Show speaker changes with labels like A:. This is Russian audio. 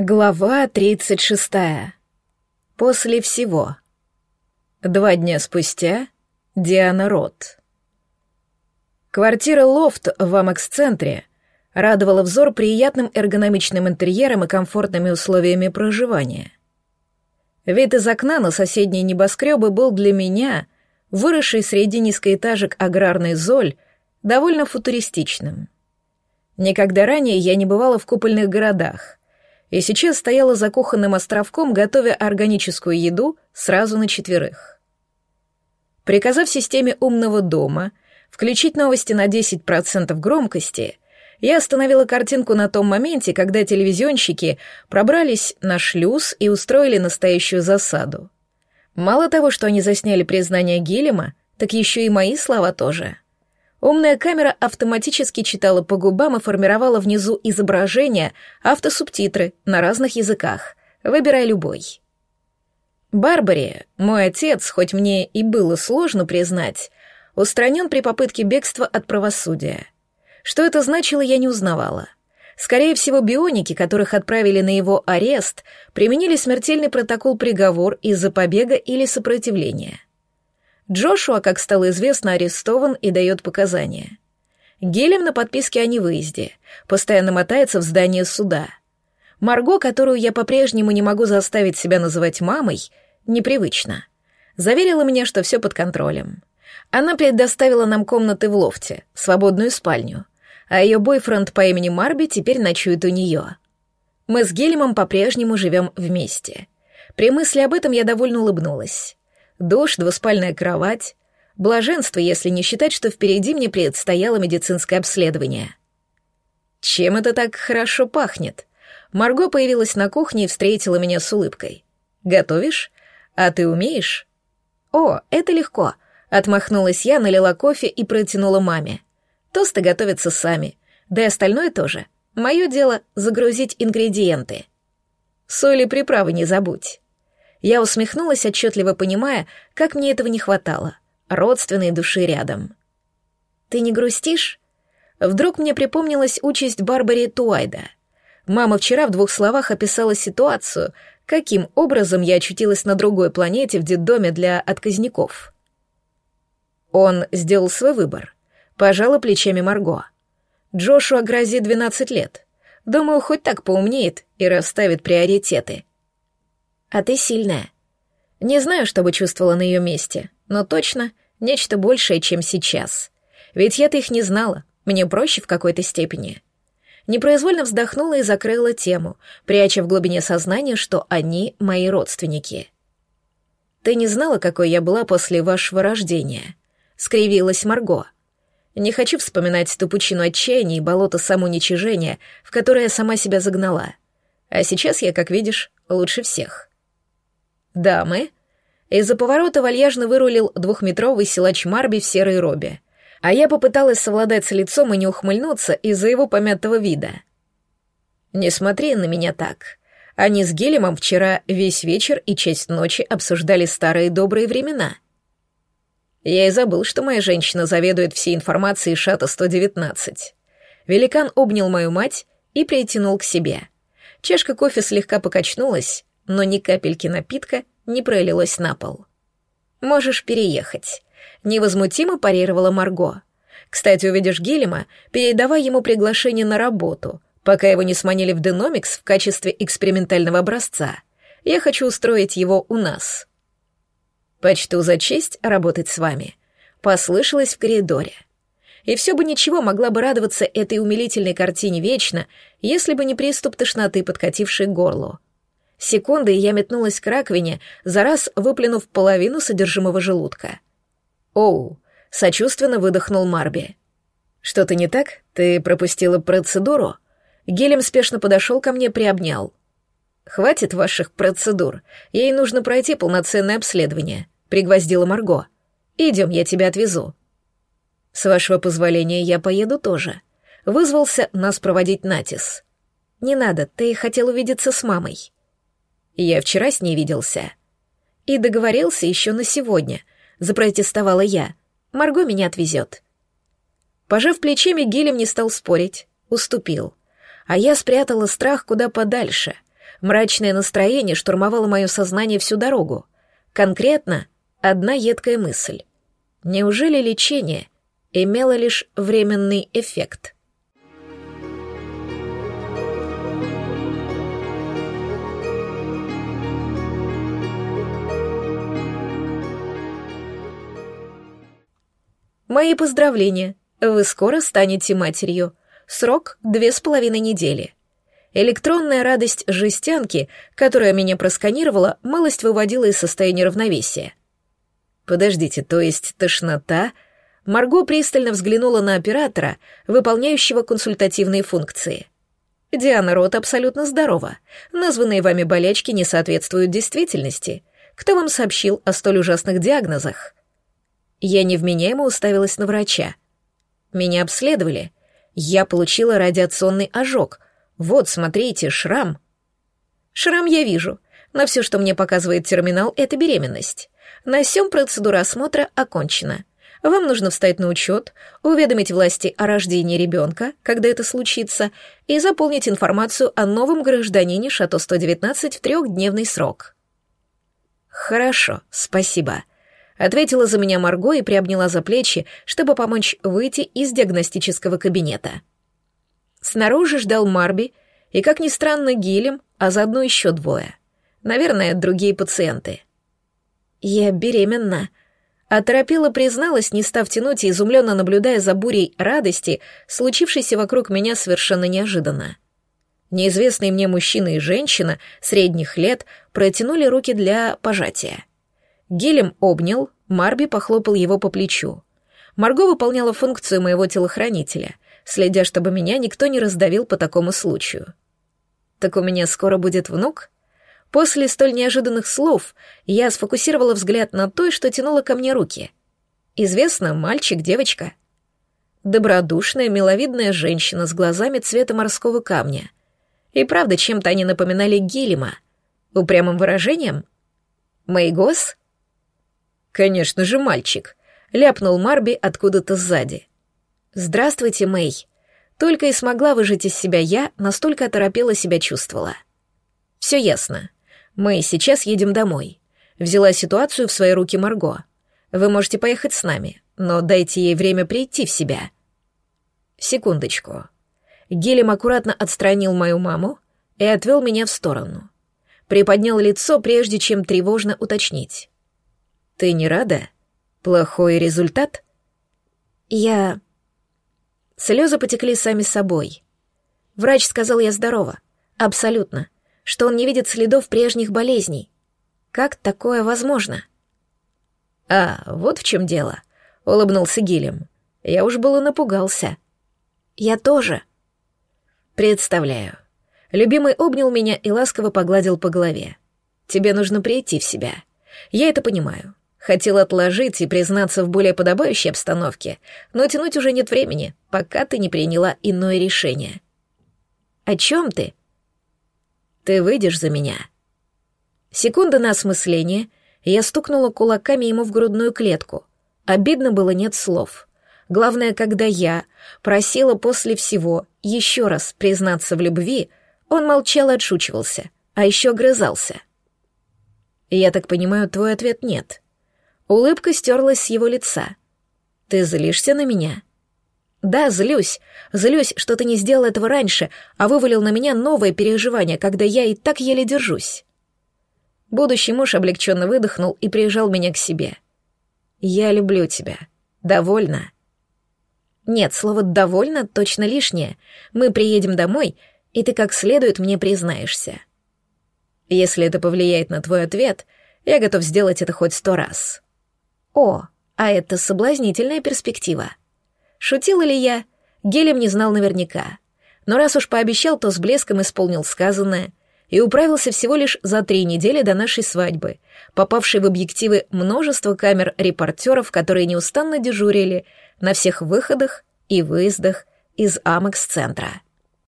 A: Глава 36. После всего. Два дня спустя. Диана Рот. Квартира «Лофт» в Амекс-центре радовала взор приятным эргономичным интерьером и комфортными условиями проживания. Вид из окна на соседние небоскребы был для меня, выросший среди низкоэтажек аграрный золь, довольно футуристичным. Никогда ранее я не бывала в купольных городах, и сейчас стояла за кухонным островком, готовя органическую еду сразу на четверых. Приказав системе умного дома включить новости на 10% громкости, я остановила картинку на том моменте, когда телевизионщики пробрались на шлюз и устроили настоящую засаду. Мало того, что они засняли признание Гиллема, так еще и мои слова тоже — Умная камера автоматически читала по губам и формировала внизу изображения автосубтитры на разных языках, выбирая любой. Барбари, мой отец, хоть мне и было сложно признать, устранен при попытке бегства от правосудия. Что это значило, я не узнавала. Скорее всего, бионики, которых отправили на его арест, применили смертельный протокол-приговор из-за побега или сопротивления. Джошуа, как стало известно, арестован и дает показания. Гелем на подписке о невыезде, постоянно мотается в здание суда. Марго, которую я по-прежнему не могу заставить себя называть мамой, непривычно. Заверила меня, что все под контролем. Она предоставила нам комнаты в лофте, свободную спальню, а ее бойфренд по имени Марби теперь ночует у нее. Мы с Гелемом по-прежнему живем вместе. При мысли об этом я довольно улыбнулась. Душ, двуспальная кровать. Блаженство, если не считать, что впереди мне предстояло медицинское обследование. Чем это так хорошо пахнет? Марго появилась на кухне и встретила меня с улыбкой. «Готовишь? А ты умеешь?» «О, это легко», — отмахнулась я, налила кофе и протянула маме. «Тосты готовятся сами, да и остальное тоже. Мое дело — загрузить ингредиенты. Соль и приправы не забудь». Я усмехнулась, отчетливо понимая, как мне этого не хватало. Родственной души рядом. «Ты не грустишь?» Вдруг мне припомнилась участь Барбари Туайда. Мама вчера в двух словах описала ситуацию, каким образом я очутилась на другой планете в детдоме для отказников. Он сделал свой выбор. Пожала плечами Марго. Джошуа грозит 12 лет. Думаю, хоть так поумнеет и расставит приоритеты. А ты сильная. Не знаю, что бы чувствовала на ее месте, но точно нечто большее, чем сейчас. Ведь я-то их не знала, мне проще в какой-то степени. Непроизвольно вздохнула и закрыла тему, пряча в глубине сознания, что они мои родственники. «Ты не знала, какой я была после вашего рождения?» — скривилась Марго. «Не хочу вспоминать ту пучину отчаяния и болото самоуничижения, в которое я сама себя загнала. А сейчас я, как видишь, лучше всех». «Дамы?» Из-за поворота вальяжно вырулил двухметровый силач Марби в серой робе. А я попыталась совладать с лицом и не ухмыльнуться из-за его помятого вида. «Не смотри на меня так. Они с Гелемом вчера весь вечер и часть ночи обсуждали старые добрые времена». Я и забыл, что моя женщина заведует всей информацией Шата-119. Великан обнял мою мать и притянул к себе. Чашка кофе слегка покачнулась, но ни капельки напитка не пролилось на пол. «Можешь переехать», — невозмутимо парировала Марго. «Кстати, увидишь Гиллема, передавай ему приглашение на работу, пока его не сманили в Деномикс в качестве экспериментального образца. Я хочу устроить его у нас». «Почту за честь работать с вами», — послышалось в коридоре. И все бы ничего могла бы радоваться этой умилительной картине вечно, если бы не приступ тошноты, подкативший к горлу. Секунды, и я метнулась к раковине, за раз выплюнув половину содержимого желудка. «Оу!» — сочувственно выдохнул Марби. «Что-то не так? Ты пропустила процедуру?» Гелем спешно подошел ко мне, приобнял. «Хватит ваших процедур. Ей нужно пройти полноценное обследование», — пригвоздила Марго. «Идем, я тебя отвезу». «С вашего позволения я поеду тоже». Вызвался нас проводить Натис. «Не надо, ты хотел увидеться с мамой». Я вчера с ней виделся. И договорился еще на сегодня, запротестовала я. Марго меня отвезет. Пожав плечами, Гилем не стал спорить, уступил. А я спрятала страх куда подальше. Мрачное настроение штурмовало мое сознание всю дорогу. Конкретно одна едкая мысль. Неужели лечение имело лишь временный эффект? Мои поздравления. Вы скоро станете матерью. Срок — две с половиной недели. Электронная радость жестянки, которая меня просканировала, малость выводила из состояния равновесия. Подождите, то есть тошнота? Марго пристально взглянула на оператора, выполняющего консультативные функции. Диана Рот абсолютно здорова. Названные вами болячки не соответствуют действительности. Кто вам сообщил о столь ужасных диагнозах? Я невменяемо уставилась на врача. Меня обследовали. Я получила радиационный ожог. Вот, смотрите, шрам. Шрам я вижу. Но все, что мне показывает терминал, это беременность. На сём процедура осмотра окончена. Вам нужно встать на учет, уведомить власти о рождении ребенка, когда это случится, и заполнить информацию о новом гражданине Шато-119 в трехдневный срок. «Хорошо, спасибо», — ответила за меня Марго и приобняла за плечи, чтобы помочь выйти из диагностического кабинета. Снаружи ждал Марби и, как ни странно, Гилем, а заодно еще двое. Наверное, другие пациенты — «Я беременна», Оторопела призналась, не став тянуть и изумленно наблюдая за бурей радости, случившейся вокруг меня совершенно неожиданно. Неизвестные мне мужчина и женщина средних лет протянули руки для пожатия. Гелем обнял, Марби похлопал его по плечу. Марго выполняла функцию моего телохранителя, следя, чтобы меня никто не раздавил по такому случаю. «Так у меня скоро будет внук?» После столь неожиданных слов я сфокусировала взгляд на той, что тянула ко мне руки. Известно, мальчик, девочка. Добродушная, миловидная женщина с глазами цвета морского камня. И правда, чем-то они напоминали Гилема. Упрямым выражением? Мэйгос? Конечно же, мальчик. Ляпнул Марби откуда-то сзади. «Здравствуйте, Мэй». Только и смогла выжить из себя я, настолько оторопела себя чувствовала. Все ясно. Мы сейчас едем домой. Взяла ситуацию в свои руки Марго. Вы можете поехать с нами, но дайте ей время прийти в себя. Секундочку. Гелем аккуратно отстранил мою маму и отвел меня в сторону. Приподнял лицо, прежде чем тревожно уточнить. «Ты не рада? Плохой результат?» «Я...» Слезы потекли сами собой. Врач сказал, я здорова. Абсолютно что он не видит следов прежних болезней. Как такое возможно? А, вот в чем дело, улыбнулся Гилем. Я уж было напугался. Я тоже. Представляю. Любимый обнял меня и ласково погладил по голове. Тебе нужно прийти в себя. Я это понимаю. Хотел отложить и признаться в более подобающей обстановке, но тянуть уже нет времени, пока ты не приняла иное решение. О чем ты? Ты выйдешь за меня?» Секунда на осмысление, я стукнула кулаками ему в грудную клетку. Обидно было нет слов. Главное, когда я просила после всего еще раз признаться в любви, он молчал и отшучивался, а еще грызался. «Я так понимаю, твой ответ нет». Улыбка стерлась с его лица. «Ты злишься на меня?» Да, злюсь. Злюсь, что ты не сделал этого раньше, а вывалил на меня новое переживание, когда я и так еле держусь. Будущий муж облегченно выдохнул и прижал меня к себе. Я люблю тебя. Довольно. Нет, слово «довольно» точно лишнее. Мы приедем домой, и ты как следует мне признаешься. Если это повлияет на твой ответ, я готов сделать это хоть сто раз. О, а это соблазнительная перспектива. Шутила ли я? Гелем не знал наверняка. Но раз уж пообещал, то с блеском исполнил сказанное и управился всего лишь за три недели до нашей свадьбы, попавшей в объективы множество камер репортеров, которые неустанно дежурили на всех выходах и выездах из Амекс-центра.